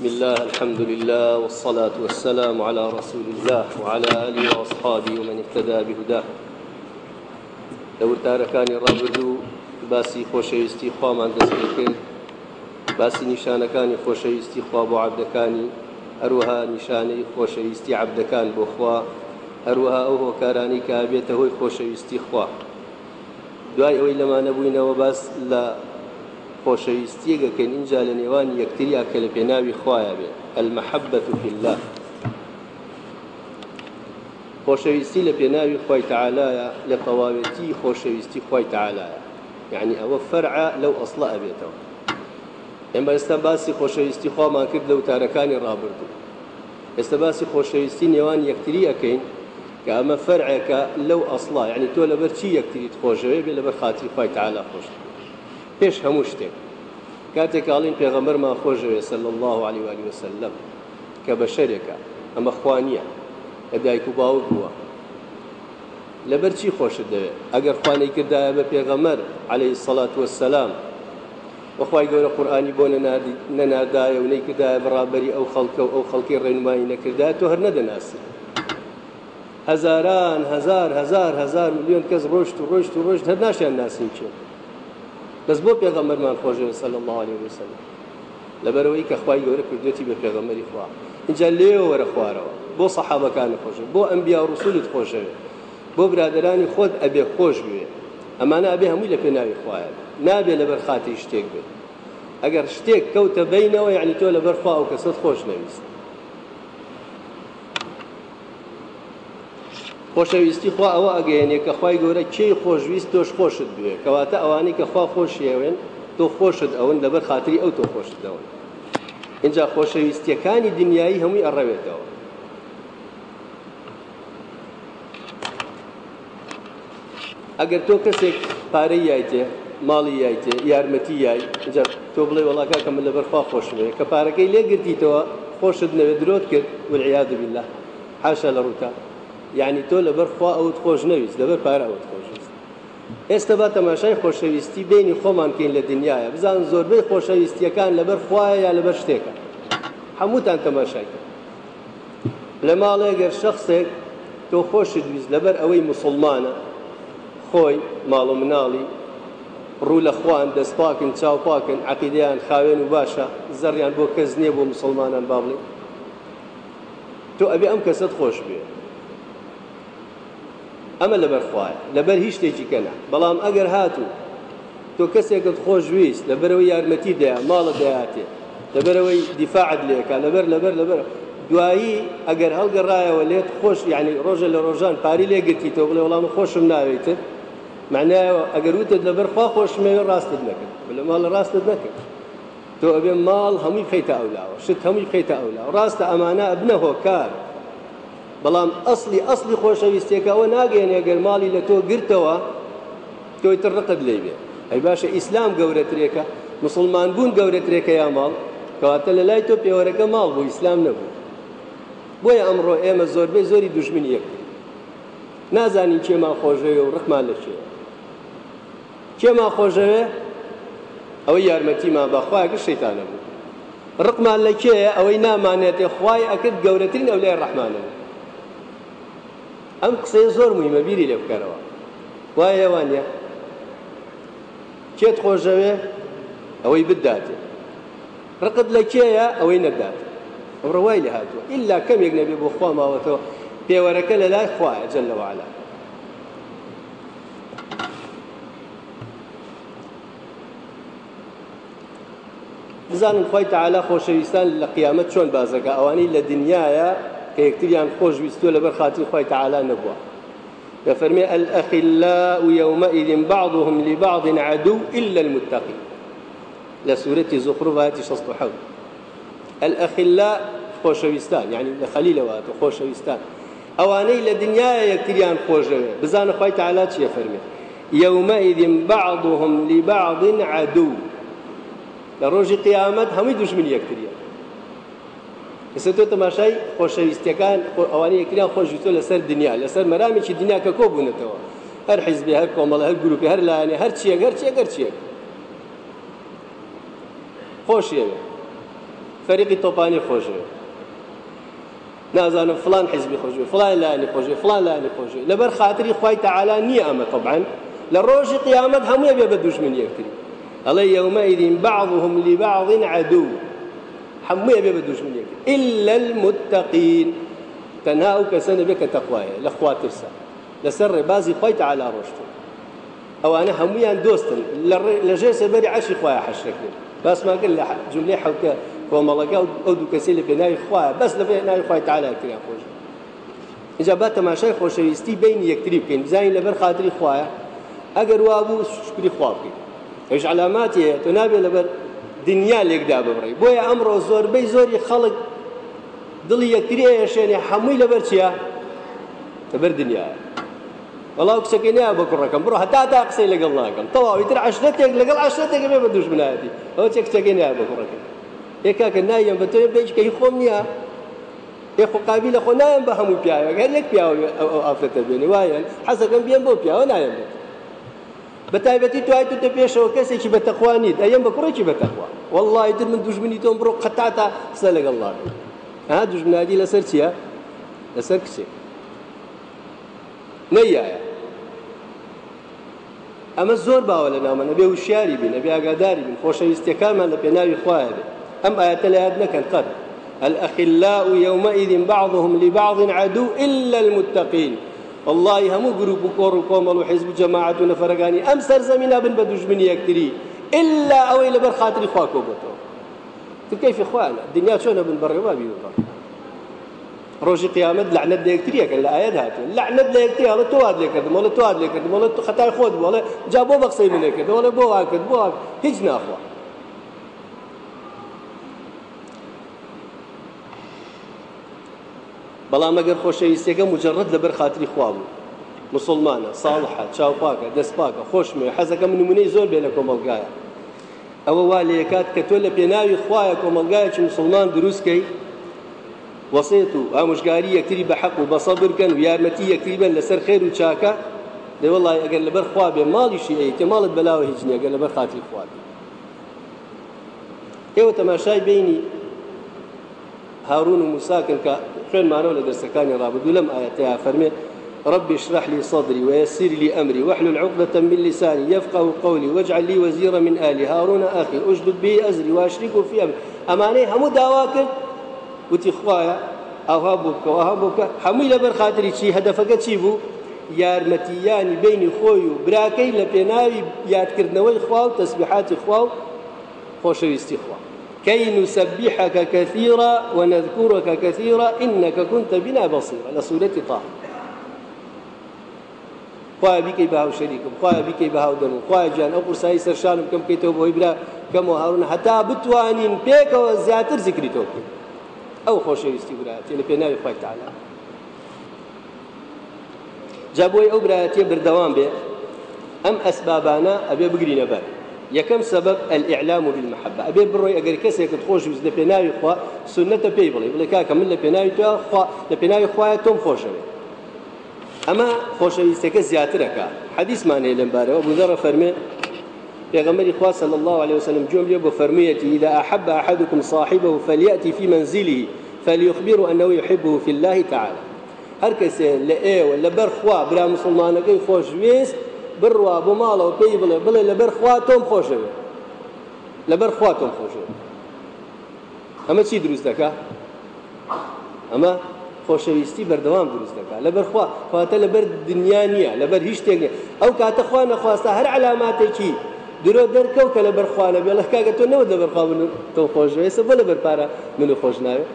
بسم الله الحمد لله والصلاة والسلام على رسول الله وعلى آله وأصحابه ومن اهتدى بهداه. لو تاركاني رابردو باسی خۆشەویستی خوامان دەست کرد باسی نیشانەکانی خۆشەویستی خوا بۆ عبدەکانی هەروەها نیشانەی خۆشەویستی عبدەکان بۆ خوا هەروەها ئەو هۆکارانی کە بێتە هۆی خۆشەویستی خوا دوای ئەوەی لەمانە بووینەوە باس لە خۆشەویستیەکەکەن اینجا لە نێوان یەکتریا کە لە پێناوی خوایە بێ. المحبة في الله. خۆشەویستی لە پێناوی خۆی تعالایە لە تەواوێتی خۆشەویستی خۆی تعالایە یعنی ئەوە فەرعە لەو ئەسڵە ئەبێتەوە. ئێمە ئێستا باسی خۆشەویستی خوامان کرد لە وتارەکانی ڕابردوو. ئێستا باسی خۆشەویستی نێوان یەکتری ئەەکەین کە ئەمە فەرعێکە لەو ئەسڵا یعنی تۆ لەبەر چی یەکتریت خۆشەوێ پێش هەموو شتێک. کاتێک ئاڵین پێغەمبەرمان خۆشەوێ سەل الله عليه وآله وسلم کە بەشەرێکە ئەمە خوانیە لە دایک و باوک بووە. لەبەر چی خۆشت دەوێت؟ ئەگەر خوانەی کردایە بە پێغەمەر عليه الصلاة والسلام وەخوای گەورە قورآانی بۆ نەنادایە و نەیکردایە بەڕابەری ئەو خەڵکە و ئەو خەڵکی ڕێنمایی نەکردایە تۆ هەر نەدەناسی هەزاران هزار هزار هزار میلیۆن کەس ڕۆشت و ڕۆشت و ڕۆشت هەر ناشیان ناسین چێ بەس بۆ پێغەمەرمان خۆشەوە سەل الله عليه وسلم لەبەرەوەی کە خوای گەورە کردوێتی بە پێغەمەری خوا. اینجا لێوە وەرە خوارەوە. بۆ سەحابەکانی خۆشە بۆ ئەمبیا و ڕسوولت خۆشەوێت بۆ برادرانی خۆت ئەبێ خۆش بوێ. ئەمانە ئەبێ هەمووی لە پێناوی خوایە. نابێ لەبەر خاتی شتێک بێت ئەگەر شتێک کەوتە بینەوە یعنی تۆ لەبەر خوا و کەسەت خۆش نەویست خۆشەویستی خوا ئەوە ئەگەیەنێ کە خی گەورە کێی خۆشویست تۆش خۆشت بوێ. کەواتە ئەوانەی کە خوا خۆشیێوێن تۆ خۆشت ئەوەن لەبەر خااتری ئەو تۆ خۆشتەوە. اینجا خۆشەویستیەکانی دنیایی هەمووی ئەڕەوێتەوە. ئەگەر تۆ کەسێک پارەی یایتێ ماڵی یایتێ یارمەتی یای تۆ بڵێ وڵاکە کە من لەبەرخوا خۆشوێ کە پارەکەی لێ گرتیتەوە خۆشت نەوێت درۆت کرد والعياذ بالله. حاشا لە ڕووتا. یعنی تۆ لەبەر خوا ئەوت خۆش نەویست لەبەر پارە ئەوت خۆشویست ئێستا با تەماشای خۆشەویستی بینی خۆمان کەین لە دنیاە. بزان زۆربەی خۆشەویستیەکان لەبەر خوایە یا لەبەر شتێکە. هەمووتان تەماشایکە لە ماڵێگەر شخصێک تۆ خۆشت ویست لەبەر ئەوەی مسلمانە. خۆی ماڵ و مناڵی ڕوو لە خوان دەست پاکن چاو پاکن عقیدیان خاوێن و باشە زەڕیان بۆ کەس نییە بۆ مسلمانان با بڵێ تۆ ئەبێ ئەم کەسەت خۆش بێ. ئەمە لەبەر خوایە لەبەر هیچ شتێکی کەنا بەڵام ئەگەر هاتوو تۆ کەسێکت ویست لەبەرەوەی یارمەتی دەیە ماڵە دەیاتێ لەبەرەوەی دیفاعت لێکە لەبەر لەبەر لەبەر. دوایی ئەگەر هەڵگەڕایەوە لێت خۆش یعنی ڕۆژە لە ڕۆژان پاری لێگرتی تۆ بڵێ وەڵام خۆشم ناوێتت معنایەوە ئەگەر وتت لەبەر خوا خۆشمەوێ ڕاستت نەکرد لە ماڵ ڕاستت نەکرد تۆ ئەبێ ماڵ هەمووی خەیتە ئەولاوە شت هەمووی خەیتە ئەولا ڕاستە ئەمانە ئەبنە هۆکار بەڵام ئەسلی ئەسلی خۆشەویستێکەوە ناگەێن ئەگەر ماڵی لە تۆ گرتەوە تۆی تر ڕقت لێ بێ. ئەی باشە ئیسلام گەورەترێکە مسلمان بوون گەورەترێکە یا ماڵ کەواتە لە لای تۆ پێوەرەکە ماڵ بوو ئیسلام نەبوو. بۆیە ئەمڕۆ ئێمە زۆربەی زۆری دوژمن یەک. نازانین کێمان خۆشەوێ و ڕقمان لە چێ. کێمان خۆشەوێ ئەوەی یارمەتیمان بەخوایگە شەیتانە بوو. ڕقمان لە کێە ئەوەی نامانێتێ خوای ئەکرد گەورەترین ئەو لای ڕەحمانە ئەم قسەی زۆر مویمە بیری لێ بکەرەوە. وایە وانە کێت خۆشەوێ؟ ئەوەی بداتێ. ڕقت لە کێیە؟ ئەوەی نەداتێ ڕوای لە هاتووە. ئللا کەمێک نەبێ بۆ خوا ماوەتەوە. پێوەرەکە لە لای خوایە جل لەوەعلا بزانم خۆی تعالا خۆشەویستان لە قیامەت چۆن بازەکە ئەوانەی لە دنیاە کە یەکتریان خۆش ویستوە لەبەر خاتی خۆی تعالا نەبووە يفرمي الأخلاء يومئذ بعضهم لبعض عدو إلا المتقين. لسورة زخرف آية 67 الأخلاء خۆشەویستان یعنی لە خەلیلەوە خۆشەویستان ئەوانەی لە دنیاە یەکتریان خۆشەوێ بزانە خی تعالا چیە فەرمێ يومئذ بعضهم لبعض عدو. لە ڕۆژی قیامەت هەمووی دوژمن یەکتریە تۆ تەماشای خۆشەویستەکان ئەوانەی یەکتریان خۆشویستۆ لەسەر دنیا لەسەر مەرامێکی دنیا کە کۆ بوونەتەوە هەر حیزبی هەر کۆمەڵ هەر گروپی هەر لایەنێ هەر چیەک هەر چیەک هەر چیەک خۆشیەوێ فەریقی تۆپانی خۆشوێ نازانم فلان حزبی خۆشوێ فلان لایانی خۆشوێ فلان لایانی خۆشوێ لەبەر خااتری خی تەعالا نییە ئەمە طبعاً. لە ڕۆژی قیامەت هەمووی بێ بە دوژمن یەکتری ئەڵێ بعضهم لبعض عدو. بە دوژمن یەکتر إلا المتقين. تەنها ئەو کەسە نەبێ کە تەخوایە لە خوا ترسە لەسەر ڕێبازی خی تەعالا ڕۆشتن ئەوانە هەمویان دۆستن لە ژێر سەبەری عشی خخوایە حەشرەکرێت باسمان کرد لە جملەی حوتە کۆمەڵەکە ئەو دوو کەسی لە پێناوی خخوایە بەس لە پێناوی خخوای تاالە کرا خۆش اینجا با تەماشای خۆشەویستی بین یەکتری بکەین بزانین لەبەر خااتری خخوایە ئەگەر وا بوو شکری خوا بکەین علاماتی هەیە تۆ نابێت لەبەر دنیا لێکدا ببڕی. بۆیە ئەمڕۆ زۆربەی زۆری خەڵک دڵی یەکتری ئێشێنێ هەمووی لەبەر چییە؟ لەبەر دنیاە وڵاو کچەکەی نیا بە کوڕەکەم. بڕۆ هەتا تا قسەی لەگەڵ ناکەم. تەواوی تر عشرەتێک لەگەڵ عشرەتێک بێ بە دوژمنایەتی ئەوە چێ کچەکەی نیا بە کوڕەکەم ێکاکە نایم بە تۆ بێچکەی خۆم نییە. ئێخ قابی لە خۆ نایم بە هەموو پیاوە. گەر لێک پیاوە ئافرەتە بێنی. وایەن حەزەکەم بێن بۆ پیاوە بە تایبەتی توای تو پێشەوە کەسێکی بە تەخوانیت ئەم بە کوڕێکی بە تەخوا والله تر من دوژمنی تۆم بڕۆ قەتاتا لەگەڵ ڵاڵ ها دوژمنادی لەسەر چییە لەسەر کچێک نەیایە ئەمە زۆر باوە لە ناومە نەبێ وشیاری بین نەبێ ئاگاداری بین خۆشەویستەکانمان لە پێناوی خوایە بێ ئەم ئاەتە لە یاد نەکەن قەت الأخلاء يومئذ بعضهم لبعض عدو إلا المتقين. والله همو جروب كور وكومل وحزب جماعة نفرقاني أم سرزمنا بن بدجمني يكتري. إلا أوي لبر خاطري خواكو بتو كيف إخوانا الدنيا شون بن برغبا بيوضا ڕۆژی قیامەت لعنت لە یەکتریەکە لە ئاەت هاتون لعنت لە یەکتری هەڵە توات لێ کردم وڵە توات لێ کردم وڵە خەتای خۆت وڵە جا بۆ بەقسەی منێ کرد وڵە بۆ وا کرد بۆ هیچ ناخوا. بەڵام ئەگەر خۆشەویستەکە مجرد لەبەر خااتری خوا بوو. مسلمانە ساڵحە چاوپاکە دەستپاکە خۆشمێ حەزەکە نمونەی زۆر بێ لە کۆمەلگایە ئەوە وا لە یکات کە تۆ لە پێناوی خوایە کۆمەلگایەکی مسلمان دروستکەی وەسێت و ئامۆژگاری یەکتری بە حەق و بە سەبرکەن و یارمەتی یەکتری بن لەسەر خێر و چاکە وڵی ئەگەر لەبەر خوا بێ ماڵیشی ئەیتە ماڵت بەلاوە هیچ ئەگەر لەبەر خاتی خوا ئێوە تەماشای بینی هارون و موساکن کە خوێنمانەوە لە دەرسەکانی ڕابردوو لەم ئاەتەیە فەرمێ رب اشرح لي صدري ويسر لي أمري واحلل عقدة من لساني يفقه قولي واجعل لي وزيرا من آلي. هارون أخي أشدد به أزري وأشركه في أمري. أماني همو داواكر وتی خوایە ئەوها بووکەوە ها بووکە هەمووی لەبەر خااتری چی هەدەفەکە چی بوو یارمەتیانی بینی خۆی و براکەی لە پێناوی یادکردنەوەی خوا و تەسبیحاتی خوا و كي نسبحك كثيرا ونذكرك كثيرا إنك كنت بنا بصيرا. لسورة طه. خوای بیکەی باو شەریکم خوای بیکەی باو دەم خوای جان ئەو قورسایی سەرشانم کەم بکەیتەوە بۆی برا کەم و هاڕون هەتا بتوانین پێکەوە زیاتر زیکری تۆ بکەین ئەو خۆشەویستی برایەتی لە پێناوی خۆی تعالی. جا بۆی ئەو برایەتیە بردەوام بێ ئەم ئەسبابانە ئەبێ بگرینە بەر یەکەم سبب الإعلام بالمحبة؟ أبي بروي أجر كسر كتخوش وز لبناوي خوا سنة بيبلي. بلي كاكا من لبناوي تو خوا لبناوي خوا توم خوشوي. أما خوشوي سكة زياترك حديث معنى لمبارة أبو ذر فرمي پیغمبر خوا صلى الله عليه وسلم جمله بفرميتي إذا أحب أحدكم صاحبه فليأتي في منزله فليخبره أنه يحبه في الله تعالى. هر کەسێ لە ئێوە لە بەرخوا برا مسلمانەکەی خۆشویست بڕوا بۆ ماڵەوە پێی بڵێ بڵێ لە بەرخوا تۆم خۆشەوێ. لە بەرخوا تۆم خۆشەوێ. ئەمە چی دروست دەکە ئەمە خۆشەویستی بەردەوام دروست دەکات لە بەرخوا خواتە لەبەر دنیا نییە لەبەر هیچ شتێک نیە ئەو کاتە خوا نەخواستە هەر علاماتێکی درۆ دەرکەوت کە لە بەرخواانە بێ لە کاگە تۆ نەوە لە بەرخوا تۆ خۆشوێسە بۆ لە بەرپارە من خۆش ناوێت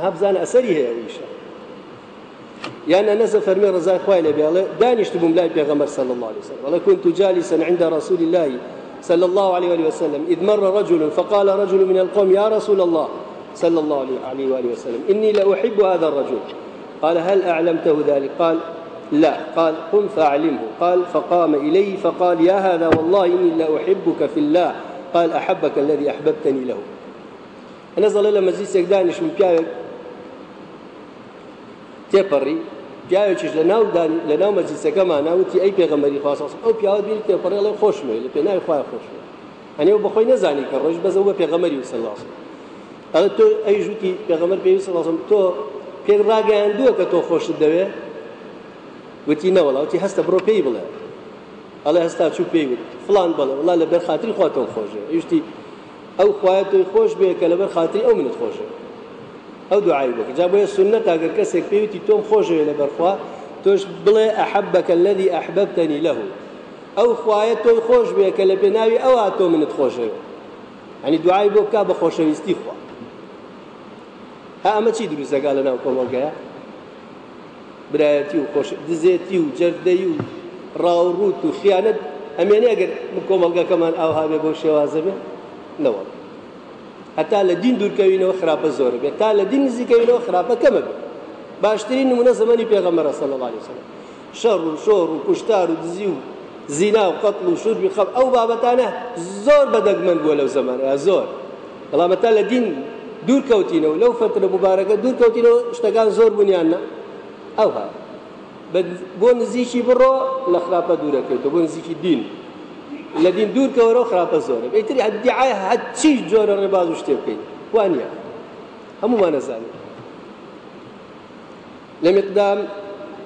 ها بزانە ئەسەری هەیە ئیشە يعني أنا فرمي رزاق خوي لبي الله. دانش تبوم لا بيغمر صلى الله عليه وسلم. ولا كنت جالسا عند رسول الله صلى الله عليه وسلم. إذ مر رجل فقال رجل من القوم يا رسول الله صلى الله عليه وآله وسلم إني لأحب هذا الرجل. قال هل أعلمته ذلك؟ قال لا. قال قم فأعلمه. قال فقام إليه فقال يا هذا والله إني لأحبك في الله. قال أحبك الذي أحببتني له. نزل لە مەجلیسێک دانیش من پیاوێک تێپەڕی پیاوێکیش لە ناو لە ناو مەجلیسەکەمان ناوتی ئەی پێغەمەری خواست ئەو پیاوە بیر تێپەڕێڵی خۆشمێ لە پێناوی خوای خۆشمێ ئەنێ بەخۆی نەزانی کە ڕۆژ بەزەوە بە پێغەمەری وسەلاس ئەڵە تۆ ئەی ژووتی پێغەمەر پێویست سەڵاسم تۆ پێک ڕاگەیاندووە کە تۆ خۆشت دەوێت وتی نەوەڵاوتی هەستە بڕۆ پێی بڵێ. ئەڵێ هەستا چوو پێی وت فلان بڵێ وڵا لە بەر خااتری خواتەوە خۆشە. یشتی ئەو خوایە تۆی خۆش بێ کە لەبەر خااتری ئەو منت خۆشە. ئەو دوعای بکە جا بۆیە سنت ئەگەر کەسێک پێوتی تۆم خۆشەوێ لە بەرخوا تۆش بڵێ ئەحبەکە الذي ئەحببتنی له. ئەو خوایە تۆی خۆش بێ کە لە پێناوی ئەوە تۆ منت خۆشەوێ ئەنی دوعای بۆ بکە بە ها ئەمە چی دروستەکە لە ناو کۆمەلگەیە برایەتی و خۆش دزێتی و جەردەی و ڕاوڕوت و خیانەت ئەمێنێ ئەگەر کۆمەلگەکەمان ئاوها بێ بۆ شێوازە بێ نەوە هەتا لە دین دوورکەوینەوە خراپە زۆر بێت تا لە دین نزیکەوینەوە خراپە کەمە بێت باشترین نمونە زمانی پێغەمبەر صلی الله عليه وسلم. شەڕ و شۆڕ و کوشتار و دزی و زینا و قەتڵ و شوربی خەڵ ئەو بابەتانە زۆر بەدەگمەند بووە لەو زمانەیە زۆر بەڵام تا لە دین دوور کەوتینەوە لەو فترە مبارەکە دوور کەوتینەوە شتەکان زۆر ئەو دوورەکەوێتەوە بۆ نزیکی دین لە دین دوور کەەوە خراپە زۆرە بەیتری هەدیعای هەچی جۆرە ڕێباز و شتێ بکەین وانە هەمومان نەزانێت لە مقدام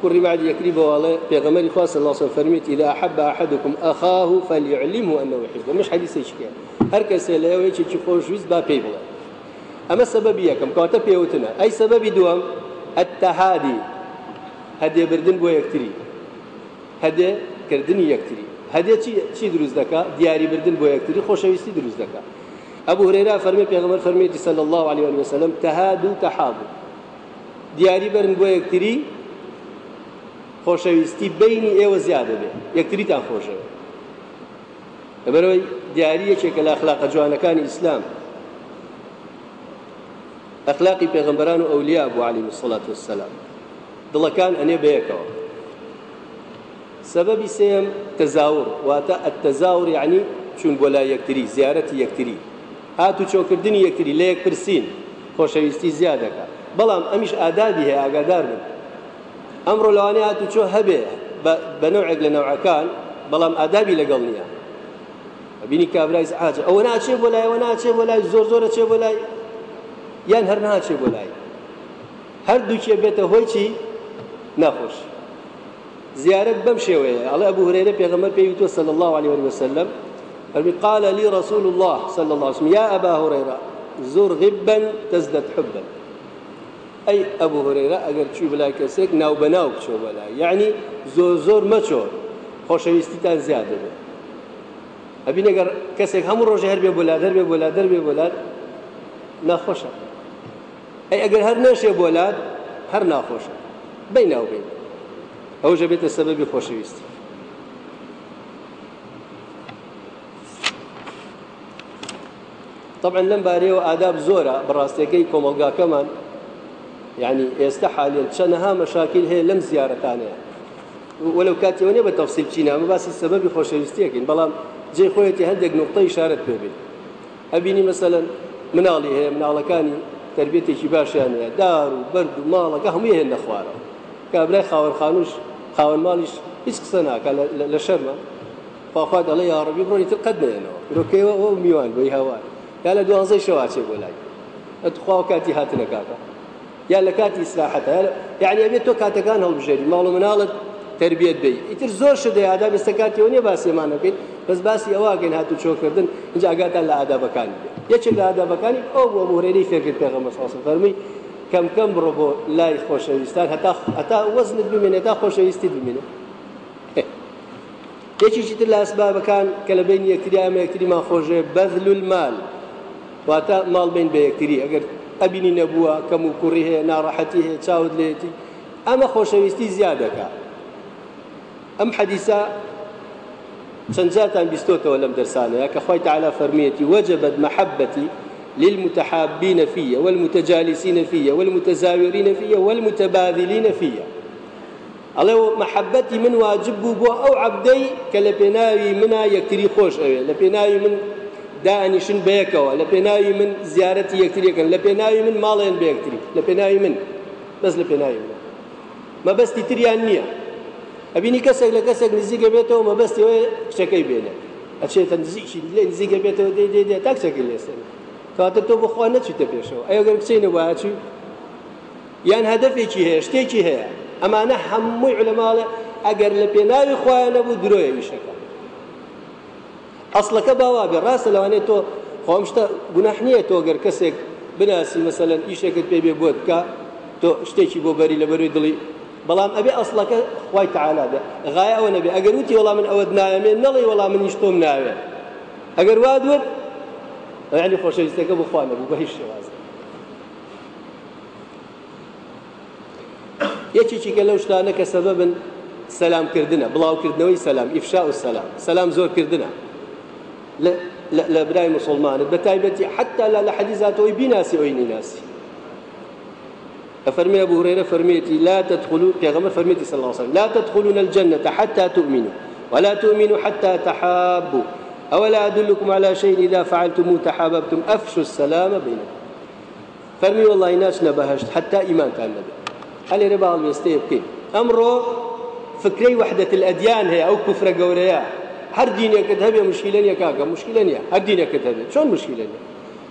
كل بعد يكريب والله. بيغمر خاص الله صلى فرميت إذا أحب أحدكم أخاه فليعلمه أنه يحبه مش حديث إيش كان هركس لا يوجد شيء خوش ويز با بيبلا أما سبب يكم؟ كواتا بيوتنا أي سبب دوام؟ التهادي. هدي بردن بو يكتري. هدي كردني يكتري. هەدیە چی دروست دەکە دیاری بردن بۆ یەکتری خۆشەویستی دروست دەکە ئەبوو هرێرا فەرمی پێغمەر فەرمیێتی سەل الله عليه وسلم تەهاد و تەحابوو دیاری بەرن بۆ یەکتری خۆشەویستی بینی ئێوە زیادە بێ. یەکتریتان خۆشە. لەبەرەوەی دیاری یەکێکە لە ئەخلاقە جوانەکانی ئیسلام. ئەخلاقی پێغمبەران و ئەولیا بوو علیهم الصلاة والسلام. دڵەکان ئەنێ بەیەکەوە. سببی سێم تەزاور واتە ئەتەزاور یعنی چون بۆ لای یەکتری زیارەتی یەکتری. هاتو چۆکردنی یەکتری لە یەک پرسین. خۆشەویستی زیادەکە. بەڵام ئەمیش ئادادی هەیە ئاگادار بن. ئەمڕۆ لەوانەیە هاتو چۆ هەبێ؟ بە نوعێک لە نەوعەکان بەڵام ئادابی لەگەڵ نییە. بینی کابرای ئاج ئەوە ناچێ بۆ لای ئەوە ناچێ بۆ لای زۆر زۆرە چێ بۆ لای. یان هەر ناچێ بۆ لای. هەردووکێ بێتە هۆی چی؟ ناخۆش. زيارة بمشي ويا. على أبو هريرة بيغمر بيوتو صلى الله عليه وسلم. قال لي رسول الله صلى الله عليه وسلم يا أبا هريرة زور غبا تزدد حبا. أي أبو هريرة أجر شو بلا كسيك ناو بناو شو بلا يعني زور زور ما خوش يستيتان زيادة بي. أبي نجر كسيك هم روجه هربي بولاد هربي بولاد هربي بولاد. ناخوشة أي أجر هر ناشي بولاد هر ناخوشة بينه وبين ئەو ژە بێتە سەبەبی خۆشەویستی طبعا لەم بارەیەوە ئاداب زۆرە بەڕاستەکەی کۆمەلگاکەمان یعنی ئێستا حالێن چەنەها مەشاکیل هەیە لەم زیارەتانەیە. وەلو کاتیەوە نیە بە تەفسیل چینە ئەمە باسی سەبەبی خۆشەویستیەکەین بەڵام جێ خۆیەتی هەندێک نقطەی شارەت پێبێت ئەبینی مەسەلەن مناڵی هەیە مناڵەکانی تربێتێکی باشیان هەیە دار و بەرد و ماڵەکە هەموو هێن نەخوارەوە کابرای خاوەرخانوش خاوەن ماڵیش هیچ قسە ناکە لە شەرمە. پاخوا دەڵێ یاڕبی بڕۆی تر قەت نێنەوە ڕۆکەوە ئەو میوان بۆی هاوار. یا لە دوانزەی شەواچێ بۆ لای. ئەتخوا کاتی هاتنە کاکە. یا لە کاتی ئیسلاحەتە. یعنی ئەبێت تۆ کاتەکان هەڵبژێری. ماڵ و مناڵت تربیت بی ئیتر زۆر شدە ئادا بێستە کاتیەوە نیە باسیێمان نەکەین. بەس باسی ئەوواگەین هاتو چۆکردن. اینجا ئاگاتان لە ئادابەکانی یەکێک لە ئادابەکانی ئەو بۆ مورێنەی فێرکرد پێغەمە ساسم فەرمی کەم کەم بڕۆ بۆ لای خۆشەویستان هەتا هەتا وەزنت بمێنێت تا خۆشەویستی بمێنێ یەکیشی تر لە ئەسبابەکان کە لە بین یەکتری ئەمە یەکتریمان خۆشێ بەذل المال. واتە ماڵ بین بە یەکتری ئەگەر ئەبینی نەبووە کەم و کوڕی هەیە ناڕەحەتی هەیە چاود لێتی ئەمە خۆشەویستی زیادەکە ئەم حەدیسە چەند جاتان بیستۆتەوە لەم دەرسانەیە کە خۆی تعالی فەرمیەتی وەجبت محەبەتی للمتحابين فيه والمتجالسين فيه والمتزاورين فيه والمتباذلين فيه الله محبتي من واجب بو أو عبدي كلبناوي منا يكتري خوش أوي. لبناوي من دانشن بيكوا. لبناوي من زيارتي يكتري كان لبناوي من مالين بيكتري. لبناوي من؟ بس لبناوي من. ما بس تتريان نية أبيني كسك لكسك نزيق بيته وما بس شكي بينه أشياء تنزيق شيء نزيق بيته دي دي دي تاكسك اللي سنه کاتە تۆ بخوا نەچیتە پێشەوە. ئەگەر بچینە وایچی یان هەدفێکی هەیە شتێکی هەیە. ئەمانە هەمووی علەماڵە ئەگەر لە پێناوی خۆیان نەبوو درۆیە ویشەکە. ئەسڵەکە باوا بێ ڕاستە لەوانێت تۆ خۆمشتە گوناح نییە تۆ گەر کەسێک بناسی مەسەلەن ئیشێکت پێ بێ بۆت بکە تۆ شتێکی بۆ بەری لە بەروی دڵی. بەڵام ئەبێ ئەسڵەکە خی تعالا بێ. غای ئەوە نەبێ. ئەگەر وتی وەڵام من ئەوە ناوێ نەڵی وەڵام منیش تۆم ناوێ. ئەگەر وا دوێت ینی خۆشەویستەکە بخواانە بوو بە هیچ شێوازە یەکێکی کە لەو شتانە کە سەبەبن سەلامکردنە بڵاوکردنەوەی سەسلام ئیفشا و سەسلام سەسلام زۆرکردنە لە برای مسلمانت بە تایبەتی حتا لە حەدیزاتەوەی بیناسی ئەوی نیناسی. أفرمي أبو هريرة فرميتي لا تدخلوا غمر فرميتي صلى الله عليه وسلم لا تدخلون الجنة حتى تؤمنوا ولا تؤمنوا حتى تحابوا. أولا أدلكم على شيء إذا فعلتم تحاببتم أفشوا السلام بينكم. فرمي والله ناس نبهشت حتى إيمان كان نبي. هل ربا الوستي بكين أمره فكري وحدة الأديان هي أو كفر قوريا هر دينك هەبێ مشكلة كاكا مشكلة نیە هر دينك هەبێت شون مشكلة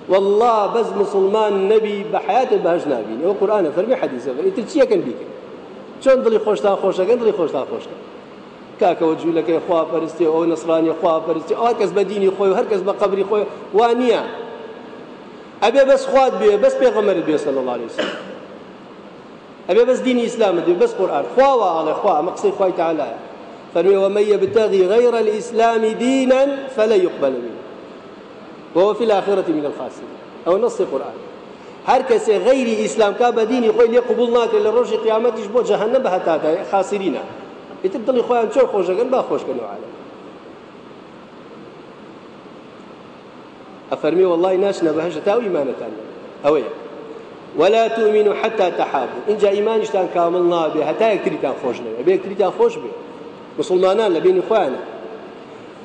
والله بس مسلمان نبي بحياته بهش نابين أو قرآن فرمي حديثه فرمي. ترچيه كان بيك. چون دلي خوشتا خوشا كان دلي خوشتا. خوشتا کاکە وە جوولەکەی خوا پەرستی ئەو نسرانی خوا پەرستی ئەو کەس بە دینی خۆی هەر کەس بە قبری خۆی وانە ئەبێ بەس خوات بێ بەس پێغەمەر بێ الله عليه وسلم. ئەبێ بەس دینی ئیسلام دێ بەس قورآن. خواوە ئاڵێ خوا مەقسەی خوای تعالی فەرمی ومن يبتغي غير الإسلام دينا فلا يقبل منه. وهو في الآخرة من الخاسرين. أو نص قرآن هر غیری ئیسلام کا بە دینی خۆی لێ قبول ڕۆژی قیامەتیش بۆ جەهەنە بە هەتاکە خاسرینە. ئیتر دڵی خۆیان چۆن خۆشەکەن با خۆشکەنەوە عالم والله ناشنە بەهشە تا ئیمانەتان ئەوەیە ولا تؤمنوا حتى تحابوا اینجا ئیمانیشتان کامل نابێ هەتا یەکتریتان خۆش نەوێ بێ یەکتریتان خۆش بێ مسلمانان لە بینی خۆیانە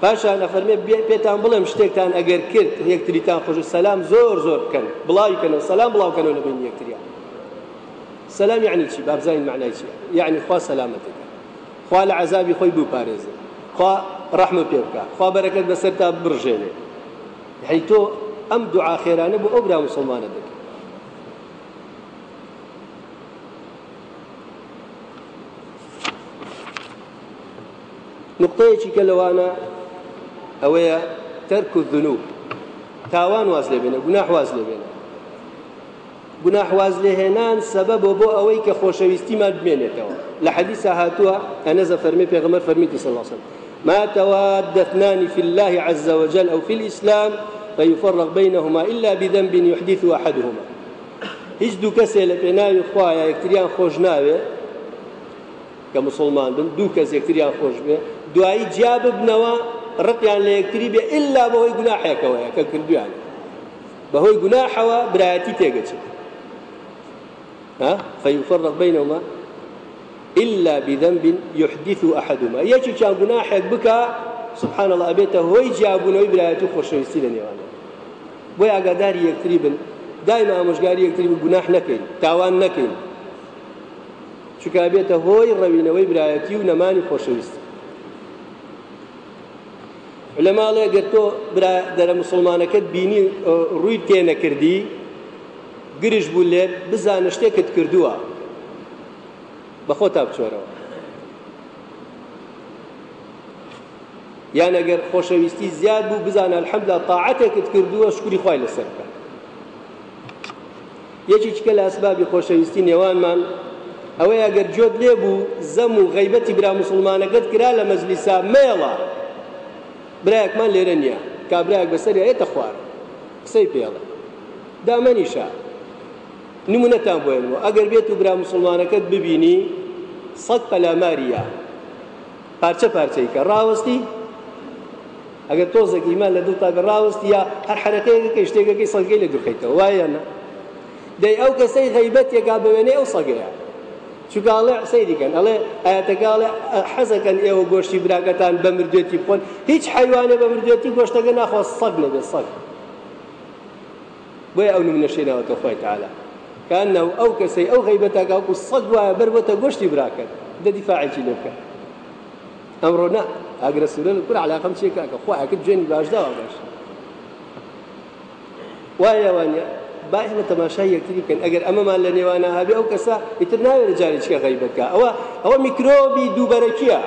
پاشان ئەفەرمێ پێتان بڵێم شتێکتان ئەگەر کرد یەکتریتان خۆش سەسلام زۆر زۆر بکەن بڵاوکەنەوە سەسلام بڵاوکەنەوە لە بین یەکتریان سلام يعني چی بابزین معنای چی يعني خوا سلامتك خوا لە عذابی خۆی بپارێزە خوا ڕحمە پێ بکە خوا بەرەکەت بەسەر تا برژێنێ هەی تۆ ئەم دوعا خێرانە بۆ ئەو برا مسلمانە دەکەی نقطەیەکی کە لەوانە ئەوەیە تەرک و تاوان واز لێ بێنە گوناح واز لێ بێنە گوناح واز لێهێنان سەبەب بۆ ئەوەی کە خۆشەویستیمان بمێنێتەوە. لە حەدیثە هاتووە ئەنەزە فەرمی پێغەمبەر فەرمیێتی وسلم. ما تواد اثنان في الله عز وجل أو في الإسلام فيفرق بينهما إلا بذنب يحدث أحدهما. هیچ دوو کەسێ لە پێناوی خوایە یەکتریان خۆش ناوێ کە مسلمان بن دوو کەس یەکتریان خۆش بێ دوایی جیا ببنەوە ڕقیان لە یەکتری بێ ئللا بەهۆی گوناحێکەوەیە کە کردویان. بەهۆی گوناحەوە برایەتی تێگەچێت. فيفرق بينهما إلا بذنب يحدث أحدهما. يجي كان جناحك بك سبحان الله أبيته هو يجابون ويبرايته خوشويستي لنيوانا بۆی ئاگاداری یەکتری بن دایما ئامۆژگاری یەکتری گوناح نەکەین تاوان نەکەین چکە بێتە هۆی ڕەوینەوەی برایەتی و نەمانی خۆشەویستی لە ماڵێ گەر تۆ دەرە مسلمانەکەت بینی ڕووی نەکردی گرش بوو لێت بزانە شتێکت کردووە. بەخۆ تا بچۆرەوە. یان ئەگەر خۆشەویستی زیاد بوو بزانە الحەمدا تاعەتێکت کردووە شکری خوای لەسەر بکە. یەکێککە لە ئەسبابی خۆشەویستی نێوانمان ئەوەی ئەگەر جۆت لێ بوو زەم و غەیبەتی برا مسلمانەکەت کرا لە مەزلیسا مێڵە. برایەکمان لێرە نییە. کابراەک بەسەری ئێتە خوار. قسەی پێڵە. دامەنیشە بۆێنەوە ئەگەر بێت و برا مسلمانەکەت ببینی سەد پەلاماریە پارچە پارچەیکە ڕاوەستی ئەگەر تۆزێکی ئیمان لە دوو تاگە ڕاوەستی یا هەر حرەکەیەکە شتێکەکەی سەگەی لە دوورخیتەوە وایە نە دەی ئەو کەسەی غەیبەتێکا بوێنێ ئەو سەگەیە چکاڵێ قسەی دیکەن ئەڵێ ئاەتەکاڵێ حەزەکەن ئێوە گۆشتی براگەتان بە مردێتی بخۆن هیچ حیوانێ بە مردێتی گۆشتەکە ناخۆ سەگ لەبێ سەگ بۆیە ئەو نمونە شێناوەتە خۆی تعالی کانه ئەو کەسەی ئەو غیبەتەکە وەکو سەد وایە بەربەتە گۆشتی براکەن دە دیفاعێکی لێ بکە ئەمڕۆ نا ئەگرە سورە لە کور علاقەم چێکە کە خۆ ئەکرد جێنی باشداوە باش وایەوانە با ئێمە تەماشای یەکتری بکەن ئەگەر ئەمەمان لە نێوانە هابێ ئەو کەسا ئیتر ناوێت جارێککە غیبەکە ئەوە ئەوە میکرۆبی دووبەرەکیە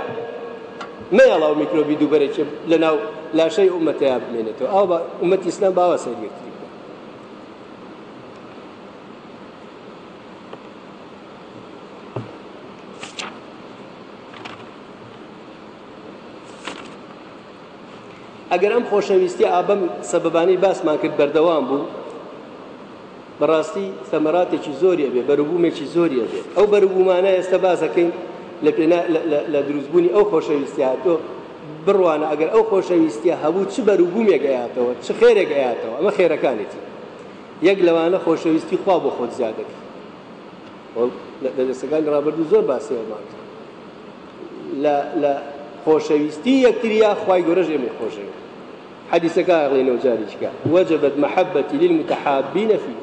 مەیاڵاو میکرۆبی دووبەرەکی لە ناو لاشەی ئومەتەیە بمێنێتەوە ئەو ئومەتی ئیسلام باوە سەر یەکتری ئەگەر ئەم خۆشەویستی ئابم سەبەبانی باسمان کرد بەردەوام بوو بەڕاستی سەمەراتێکی زۆریە بێ بەروبوومێکی زۆریە بێت ئەو بەروبوومانە ئێستا باسەکەین لە دروستبوونی ئەو خۆشەویستی هاتۆ بڕوانە ئەگەر ئەو خۆشەویستیە هەبوو چ بەروبوومێک گەیاتەوە چ خێرێک گەیاتەوە ئەمە خێرەکانێتی. یەک لەوانە خۆشەویستی خوا بۆ خۆت زیادەکە لە دەستەکانی ڕابردوو زۆر باسیەوەمان لە خۆشەویستی یەکتریا خی گەۆرەژ ئێمە خۆشەوی حديثك أغلين وجاريشك وجبت محبتي للمتحابين فيه.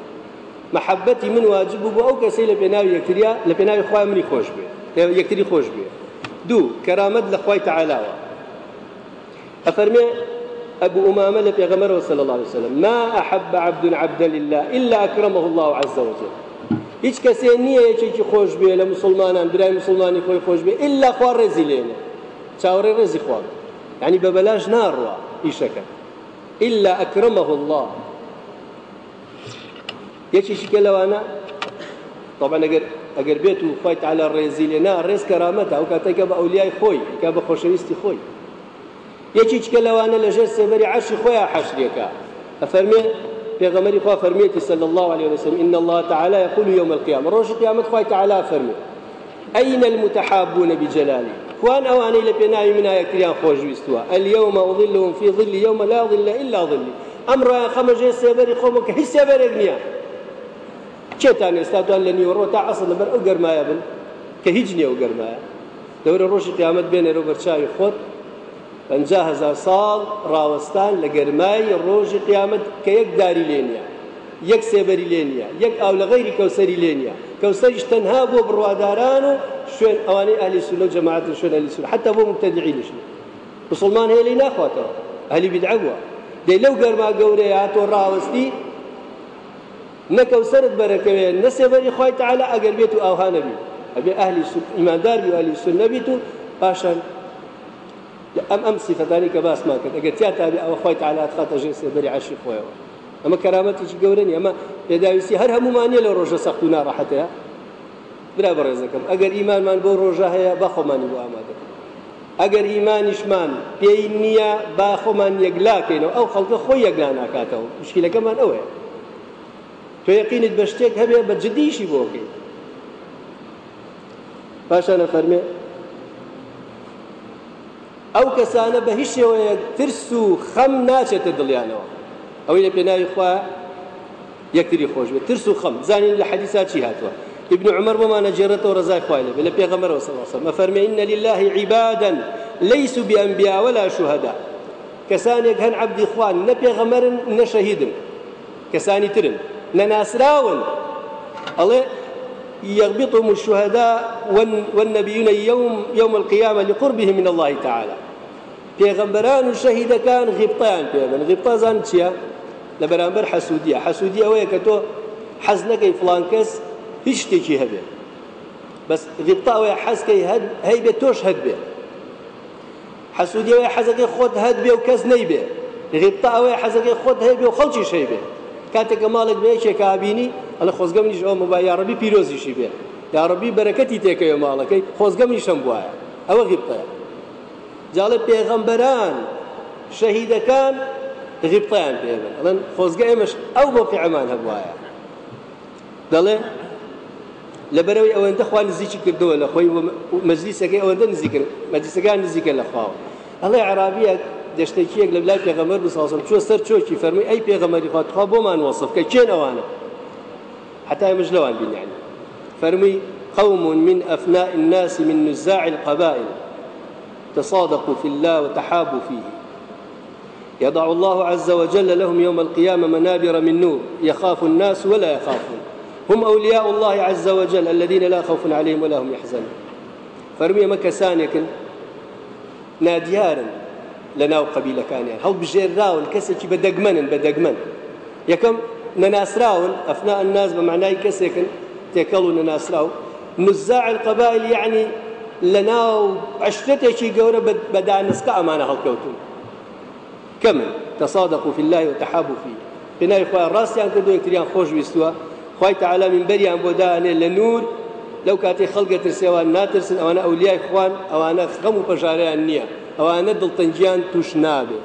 محبتي من واجب بو أو كسي لبناوي يكتريا لبناوي خواه مني خوش بي. يكتري خوش بي. دو كرامد لخواي تعالى أفرمي أبو أمامة لبيغمر صلى الله عليه وسلم ما أحب عبد عبدا لله إلا أكرمه الله عز وجل. هیچ کەسێ نییە یەکێکی خۆش بێ لە مسلمانان برای مسلمانی خۆی خۆش بێ ئللا خوا ڕێزی لێنە چاوەڕێ ڕێزی خوا ینی بە بەلاش ناڕوە إلا أكرمه الله. يشي كلوانا طبعا أجر أجر بيتو فايت على الرزيلنا الرز كرامته. أو كاتك بأولياء خوي كاب خوشويستي خوي. يشي كلوانا لجل سبري عشي خويا حشريكا أفرمي؟ غمر خوا فرميتي صلى الله عليه وسلم إن الله تعالى يقول يوم القيامة. روش القيامة خوي تعالى فرمي أين المتحابون بجلالي؟ خوان ئەوانەی لە پێناوی منایەکتریان خۆشویستووە ئەلیەومە ئوظلهم في ظل يوم لا ظل إلا ظلي. سێبەری خۆمە کە هیچ سێبەرێک نییە چێتان ئێستاتوان لە نیوەڕۆ تا ئەسڵ لەبەر ئەو گەرمایە بن کە هیچ نییە و گەرمایە دەورە ڕۆژی قیامەت بێنێرە بەرچاوی خۆت پەنجا هزار ساڵ ڕاوەستان لە گەرمای ڕۆژی قیامەت کە یەک داری لێ نیە یەک سێبەری لێ نیە یەک ئاو لە غەیری کەوسەری لێ نیە کەوسەریش تەنها بۆ بڕواداران و شوێن ئەوانەی ئالی سونە و جەماعەت شوێن ئەلی سونە حتا بۆ مبتەدعینش مسلمان هەیە لێی ناخواتەوە ئەهلی بدعە بووە دەی لەو گەرما گەورەیە هاتۆ ڕاوەستی نەکەوسەرت بەرەکەوێت نەسێبەری خی تعالی ئەگەر بێت و ئاوها نەبی ئەبێ ئەهلی بی و ئەلی سونە بیت و پاشان ئەم ئەم سیفەتانی کە باسمان کرد ئەگەر تیا تابێ ئەوە خی تعالی خاتە ژێ سێبەری عشی خۆیەوە ئەمە کەرامەتێکی گەورەنی ئەمە پێداویستی هەر هەمومانە لە ڕۆژە سەخت و ناڕەحەتەیە برا بەڕێزەکەم. ئەگەر ئیمانمان بۆ ڕۆژە هەیە با خۆمانی بۆ ئامادە. ئەگەر ئیمانیشمان پێی نییە با خۆمان یەکلاکەینەوە. ئەو خەڵکە خۆی یەکلا ناکاتەوە. مشکلەکەمان ئەوەیە. تۆ یەقینت بە شتێک هەبێ بە جدیشی بۆکەی پاشانە فەرمێ. ئەو کەسانە بە هیچ شێوەیە ترس و خەم ناچێتە دڵیانەوە. ئەوەی لە پێناوی خوا یەکتری خۆش بێت ترس و خەم زانین ابن عمر وما نجرته ورزاق خواله بلا بيغمر صلى الله عليه وسلم. فرمي إن لله عبادا ليسوا بأنبياء ولا شهداء. كسان يجهن عبد إخوان. نبيغمر نشهيد كسان ترن نناسراون. الله يغبطهم الشهداء والنبيون يوم يوم القيامة لقربهم من الله تعالى. پێغەمبەران و شەهیدەکان غیبتیان پێبن غیبتا زان چییە لە بەرامبەر حەسوودیە حەسوودی ئەوەیە کە تۆ حەز نەکەی فلان کەس هیچ شتێکی هەبێ بەس غیبتا ئەوەیە حەزکەی هەی بێت تۆش هەد بێ حەسوودی ئەوەیە حەزەکەی خۆت هەد بێ و کەس نەیبێ غیبتا ئەوەیە حەزەکەی خۆت هەیە بێ و خەڵکیش هەی بێ ماڵێک بێ یەکێک ئابینی ئەلە خۆزگەم نیش ئەو مبای یاڕبی پیرۆزیشی بێ یاڕبی بەرەکەتی تێکەوە ماڵەکەی خۆزگەم نیشەم وایە ئەوە غیبتەیە جاڵێ پێغەمبەران شەهیدەکان غیبتیان پێبن ئەڵەن خۆزگە ئێمەش ئەو مۆقعمان هەبوایە دەڵێ لەبەرەوەی ئەوەندە خوا نزیکی کردەوە لە خۆی مەجلیسەکەی ئەوەندە نزیکرد مەجلیسەکان نزیکە لە خواوە ئەڵێ عرابیە دەشتێکیەک لە بلای پێغەمەر بساسم چوە سەر چۆکی فەرمی ئەی پێغەمەری خوا بۆمان وەصف کە چێن ئەوانە حتى مش لوان بين يعني فرمي قوم من أفناء الناس من نزاع القبائل. تصادقوا في الله وتحابوا فيه. يضع الله عز وجل لهم يوم القيامة منابر من نور. يخاف الناس ولا يخافون. هم أولياء الله عز وجل الذين لا خوف عليهم ولا هم يحزنون. فرمي مكة سانيك ناديارا لناو قبيلة كان يعني هل بجير راون كسكي بدقمن بدقمن. يكم نەناسراون ئەفنا الناس بمعنای کەسێکن تێکەڵ و نەناسراو نزاع القبائل يعني لەناو عشرەتێکی گەورە بە دانسکە ئەمانە کەمن تصادقوا في الله وتحابوا فيه. بنای خۆیان ڕاستیان کردو یەکتریان خۆش ویستووە خی تعالا من بەریان بۆ دانێ لە نور لەو کاتی خەڵگە ترسێوان ناترسن ئەوانە ئەولیای خوان ئەوانە خەم و پەژاریان نییە ئەوانە دڵتەنجیان توش نابێ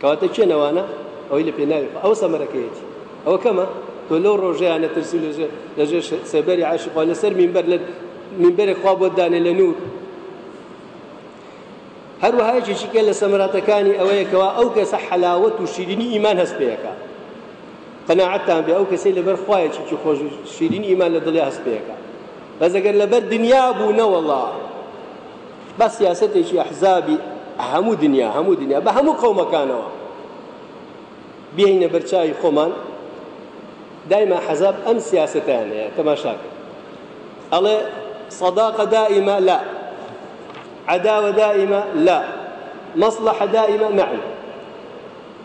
کەواتە چێنەوانە ئەوەی لە پێناوی ئەو سەمەرەکەیەتی ئەوە کەمە تۆ لەو ڕۆژەیانە ترسی لەژێ سەبەری عاشقا لەسەر منبەر لە منبەرێک خوا بۆ دانێ لە نور هەروەهایکی کە لە سەمراتەکانی ئەوەیەکەوە ئەو کەسە حەلاوت و شیرینی ئیمان هەست پێەکە قەناعەتان بێ ئەو کەسەی لەبەر خوایەکی خۆش شیرین ئیمان لە دڵی هەست پێەکە بەس ئەگەر لەبەر دنیا بوونەوەڵا بە سیاستێکی ئەحزابی هەموو دنیا هەموو دنیا بە هەموو قەومەکانەوە بێینە بەرچاوی خۆمان دایما حەزاب ئەم سیاستیان هەیە تەماشاکە. ئەڵێ صداقة دائمة لا. عداوة دائمة؟ لا. مصلحة دائمة؟ نعم.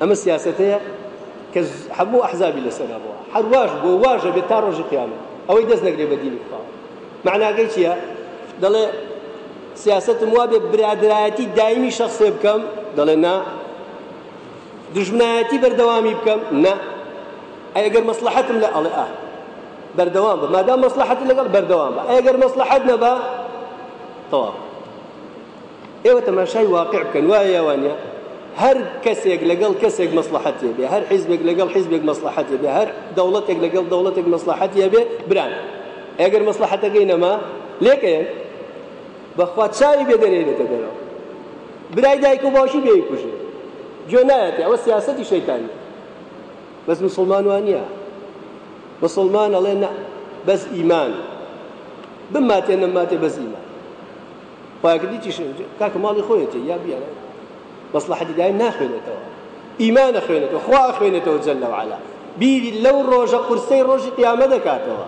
أما السياسة کە هەموو ئەحزابی لەسەرەوە هەر واش بۆ واژە بێت تا ڕۆژی قیامە ئەوەی دەست نەگرێ بە دینی خوا معناگەی چییە دەڵێ سیاستم وا بێ برادایەتی دایمی شخصێ بکەم دەڵێ نا. بەردەوامی بکەم نا. ئەگەر مەسلحەتم لە ئەڵێ ئا بەردەوام بە مادام مەسلحەت لەگەڵ بەردەوام بە ئەگەر مەسلحەت نەبا تەواو ئێوە تەماشای واقع بکەن وایە وانە هەر کەسێک لەگەڵ کەسێک مەسلحەتێ بێ هەر حیزبێک لەگەڵ حیزبێک مەسلحەتێ بێ هەر دەوڵەتێک لەگەڵ دەوڵەتێک مەسلحەتیە بێ بران. ئەگەر مەسلحەتەکەی نەما لێکەیەن بەخوا چاوی بێ دەرێنێتە دەرەوە برای دایک و باشی بێ کوژێ گوێ نایەتی ئەوە سیاسەتی شەیتانی بەس مسلمان وانە مسلمان ئەڵێ بەس ئیمان بماتێ نەماتێ بەس ئیمان خۆیاکردی چی کاکە ماڵی خۆیەتی یا بیانە مصلحة دایم ناخوێنێتەوە. ئیمانە خوێنێتەوە خوا خوێنێتەوە جل وعلا. بیری لەو ڕۆژە قورسەی ڕۆژی قیامە دەکاتەوە.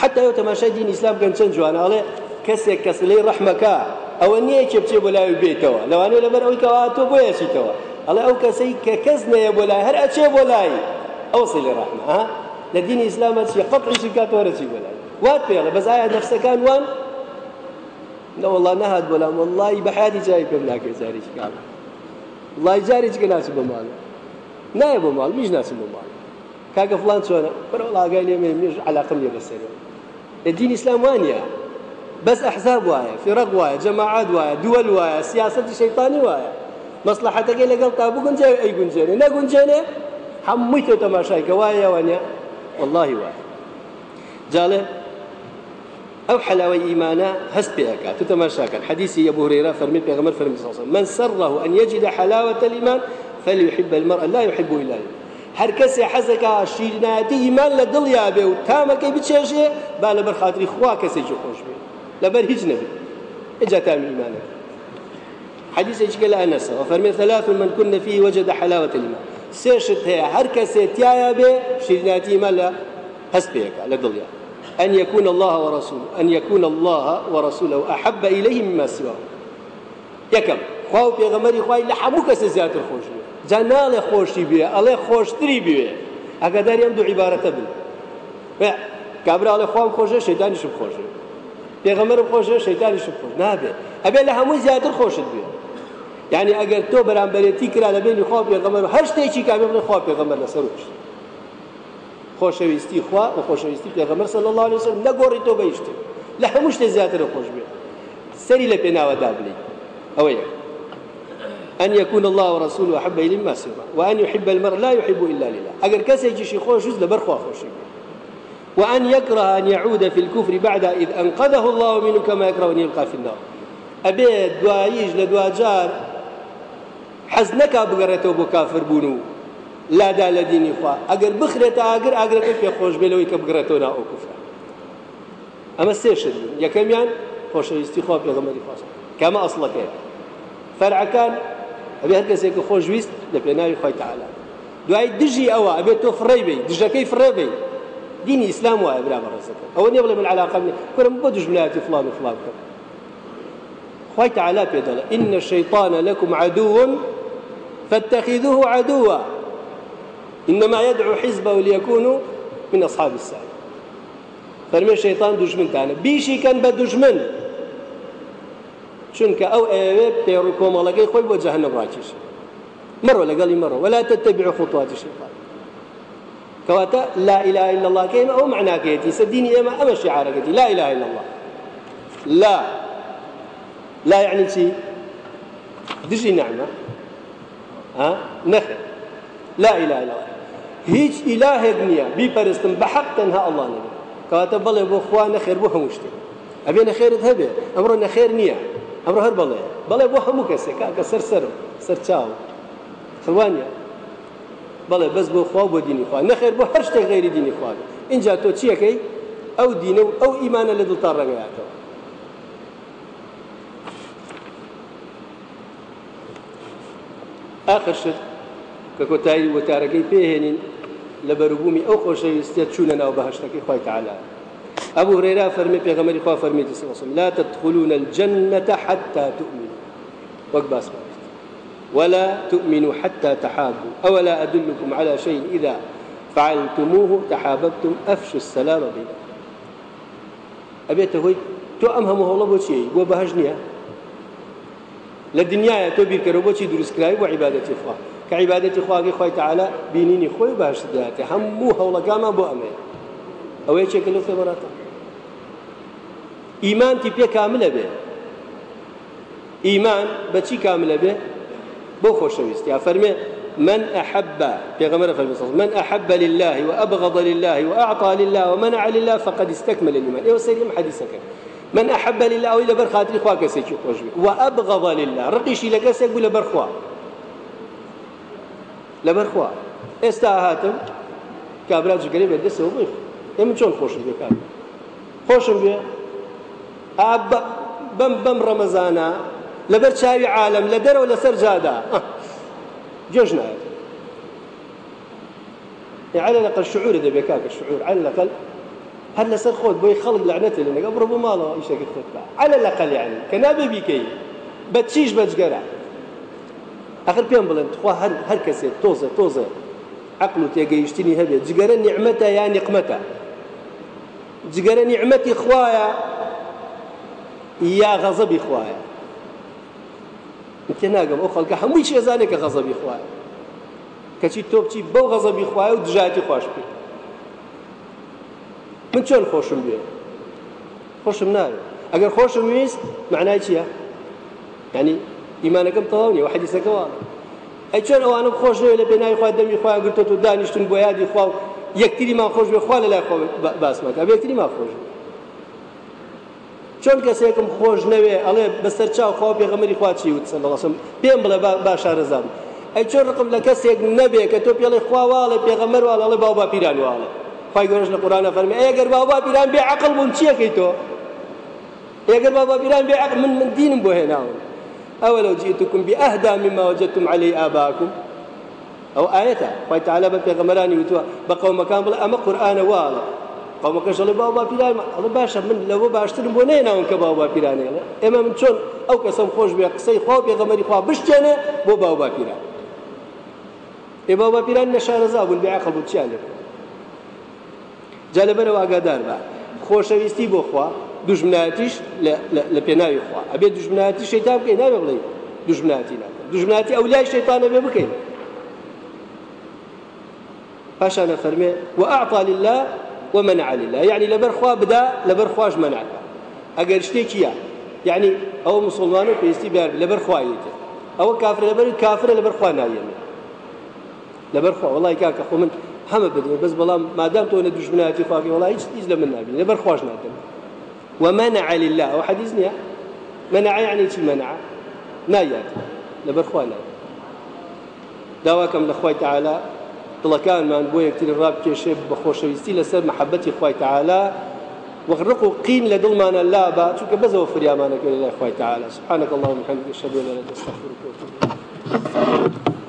حتى یو تەماشای دین ئیسلام گەن چەند جوانە کەسێک کەس لەی ڕەحمەکە ئەوە نییە کێ بچێ بۆ لای بێتەوە. لەوانەیە لەبەر ئەوی کەوا تۆ بۆ یەچیتەوە ئەڵێ ئەو کەسەی کە کەس نەیە بۆ لای هەر ئەچێ بۆ لای ئەو سلی ڕەحمە لە دینی ئیسلامە چی قەتعیشی کاتۆرە چی بۆ لای. وات پێڵە بەس ئایا نەفسەکان وان والله بەلام والله جای پێم ناکرێت جارێکی کاڵ وڵی جارێکگە ناچ بە ماڵ نایە بۆ ماڵ میش ناچم بۆ ماڵ کاکە فلان چۆنە بەرە وڵاگای لێ مێش علاقم لێ بەسەرەوە دین ئیسلام وانە بەس ئەحزاب وایە فرق وایە جەماعات وایە دووەل وایە سیاستی شەیطانی وایە مەسلحەتەکەی لەگەڵ تا بگونجێ ئەی گونجێنێ نەگونجێنێ هەمووی تۆ تەماشای کە وایە وانە والله وایە جاڵێ أو حلاوة إيمانا هست بيكا تتماشاكا حديث أبو هريرة فرمي بيغمر فرمي صلى الله عليه وسلم. من سره أن يجد حلاوة الإيمان فليحب المرء لا يحب إلا الله. هەر کەسێ حەزەکە شیرناتی ئیمان لە دڵیا بێ و تامەکەی بچێژێ با لەبەر خااتری خوا کەسێکی خۆش بێ لەبەر هیچ نەبێ ئجا تامی ئیمانە حديث قال أنس؟ وفرمي ثلاث من كن فيه وجد حلاوة الإيمان. سيشت هي هر كسي تيايا بي شيرناتي مالا هسبيك على دليا أن يكون الله ورسوله أن يكون الله ورسوله أحب إليه مما سواه. يكم؟ خواو بيغمري خواهي لحموك سزيات الخوش جنال خوشي بيه الله خوشتري بيه أقدر يمدو عبارة بل كابرا الله خوام خوشه شيطاني شب خوشه. پێغەمەرم خۆشە شەیتانی شب خۆش نابێت ئەبێ لە هەمووی زیاتر خۆشت بێ یعنی ئەگەر تۆ بەرامبەرێتی کرا لە بینی خوا پێغەمەر هەر شتێکی کامێ بڵێ خوا پێغەمەر لەسەر وشت خۆشەویستی خوا و خۆشەویستی پێغەمەر صلی الله عليه وسلم نەگۆڕی تۆ بەیشتێ لە هەموو شتێ زیاتر خۆش بێ. سەری لە پێناوەدا بڵێ أن يكون الله ورسوله أحب إليه ما سوى وأن يحب المرء لا يحب إلا لله. أجر كسي جيشي خوش لبرخوا خوش وأن يكره أن يعود في الكفر بعد إذ أنقذه الله منه كما يكره أن يلقى في النار. أبيت دوايج لدواجار حزنك بقرته بكافر بونو. لادا لە دینی خوا. ئەگەر بخرێتە ئاگر ئاگرەکە پێ خۆش بێلەوەی کە بگرێتەوە ناو کوفر ئەمە سێشت یەکەمیان خۆشەویستی خوا پێغەمەری خواست کامە ئەسڵەکەی فەرعەکان ئەبێ هەر کەسێکە خۆشویست لە پێناوی خۆی تەعالا. دوای دژی ئەوە ئەبێت تۆ فڕێ بی. دژەکەی فڕێ بی. دینی ئیسلام وایە برا بەڕێزەکە ئەوە نیە بڵێ من علاقە منێ کورم بۆ دژمنایەتی فلان و فلان بکەم خۆی تەعالا پێ دەڵێ إن الشيطان لكم عدو فاتخذوه عدوا. إنما يدعو حزبه ليكونوا من أصحاب السعير فرمي الشيطان دجمن تانا بيشي كان بدجمن. چونکە ئەو ئەوێ پێڕوو کۆمەڵەکەی خۆی بۆ جەهنم ڕاکیش مرۆ لەگەڵی مەڕۆ ولا تتبع خطوات الشيطان. كواتا لا إله إلا الله كيما أو معنى كيتي. سديني إما أما الشعار كيتي. لا إله إلا الله. لا. لا يعني شيء دجي نعمة. ها؟ نخر لا إله إلا الله. هيج إله ابنيا بيبرستم بحق تنها الله نبي كواتا بلي بو خوا نخير بو همشتي أبي نخير ذهبه أمر نخير نية أمر هر بلي بلي بو همو كسي كاكا سر سر سر تشاو خوانيا بەڵێ بەس بۆ خوا بۆ دینی خوا. نەخێر بۆ هەر شتێک غیری دینی خوا. اینجا تۆ چیەکەی ئەو دینە و ئەو ئیمانە لە دڵتا ڕەنگەیاتەوە آخر شت کە کۆتایی وەتارەکەی پێهێنین لە بەروبوومی ئەو خۆشەویستێت چوونە ناو بەهشتەکەی خۆی تعالی. أبو هريرة فرمي في غمر خواه فرمي لا تدخلون الجنة حتى تؤمنوا. وقباس ولا تؤمنوا حتى تحابوا. أولا أدلكم على شيء إذا فعلتموه تحاببتم أفشوا السلام بينكم. أبيت هوي تو أمهمه الله بوشي بو بهجنيا للدنيا تو بير كرو بوشي دروس كراي وعبادة إخوة كعبادة إخوة خوي تعالى بينيني خوي باش كاما بو أمي أو يشيك اللي ثمراتا إيمان تبيه كاملة به إيمان بچي كاملة به بو خۆشەویستی فەرمێ من أحب پیغمبر فرمي صلى من أحب لله وأبغض لله وأعطى لله ومنع لله فقد استكمل الإيمان. إيه سليم حديثك من أحب لله أو إلى برخاتي خوا خوش وأبغض لله رقيشي لك يقول لبرخوا لبرخوا استا هاتم كابرا جگری به دست و بخ چون خوش بی کار خوشم بی اب بم بم رمضانا لەبەر چاوی عالم لە دەرەوە لەسەر جادا. نایێت على الأقل شعور إذا بكاك الشعور على الأقل هل لسر خود بوي خلق لعنته أبربو مالا إيش خود على الأقل يعني كنابي بيكي بتشيش بتجرع آخر بيان بلند خوا هر هر كسي توزة توزة عقله تيجيشتني هبي جگرة نعمته يا نقمته جگرة نعمتي خوايا يا غضبي خوايا تێ ناگەم ئەو خەڵکە هەمووی شێزانێک کە غەزەبی خوایە. کەچی تۆ بچی بەو غەزەبی خوایە و دژاتی خوش بێ من چۆن خۆشم بێ؟ خۆشم ناوێت ئەگەر خۆشم ویست معنای چییە؟ ینی ئیمانەکەم تەواو نیە و حەدیسەکە واڵە ئەی چۆن ئەوانم خۆش نوێ لە پێناوی خوا دەمی خوا گرتۆ و دانیشتن بۆ یادی خوا و یەکتری ما خۆش بێ خوا لە لای خۆ باسمەکە یەکتری ما خۆش چۆن کەسێکم خۆش نەوێ ئەڵێ بەسەر چاو خوا پێغەمەری خواچی وت سەڵسم پێم بڵێ باشارەزان ئەی چۆن ڕقم لە کەسێک نەبێ کە تۆ پێڵێ خواواڵێ پێغەمەر واڵ ئەڵێ باو با پیران واڵێ. خی گەۆژ لە قورانە فەرمی ئەگەر باوا پیران بێ عقل بوون چیەکەی تۆ؟ ئەگەر باوا پیران بێ عقل من من دینم بۆ هێناون أولو جئتكم بأهدى مما وجدتم عليه آباءكم. أو آية. خی تعالى بە پێغەمەرانی وتووە بە قەومەکان بڵێ ئەمە قورئانە واڵە. قومەکەش دەڵێ باوبا پیران ئەڵە باشە من لەوە باشترم بۆ نێناون کە باوبا پیرانێڵە ئێمە من چۆن ئەو کەسم خۆش بێ قسەی خوا پێغەمەری خوا بشتێنێ بۆ باوبا پیران. ێ باوبا پیران نەشارەزا بوون بێعقل بوو چیان لێ؟ جا لەبەرەوە ئاگادار بە. خۆشەویستی بۆ خوا دوژمناتیش لە پێناوی خوا. ئەبێ دوژمناتی شەیتان بکەین نابێ بڵێ. دوژمناتی ناکەن دوژمناتی ئەو لای شەیتانە بێ بکەین. پاشانە فەرمێ وأعطى لله ومنع لله. يعني لبرخوا بدا لبرخواش منع اگر شتێکیە يعني ئەو مسلمان و پێویستی بیار لەبەرخوایێتە ئەوە کافر لەبەر کافرە لەبەرخوا ناوێنێ لەبەرخوا وڵی کاکە خۆ من هەمە بدێ بەس بەڵام مادام تۆ لە دوژمناتی خواکی وڵی هیچ هیچ لە من نابین لەبەرخواش ناتم ومنع لله. ئەو حەدیث نییە منع يعني چی منع؟ نایات لەبەرخوا نایە داواکەم لە خوای تعالی دڵەکانمان بۆ یەکتر ڕاب کێشێ بە خۆشەویستی لەسەر محەبەتی خی تعالا وغرق قين لدل ما لا با. چونکە بەزەوە فریامانەکە لای خی تعالا سبحانك اللهم وبحمدك. أشهد أن لا إله إلا أنت أستغفرك وأتوب إليك.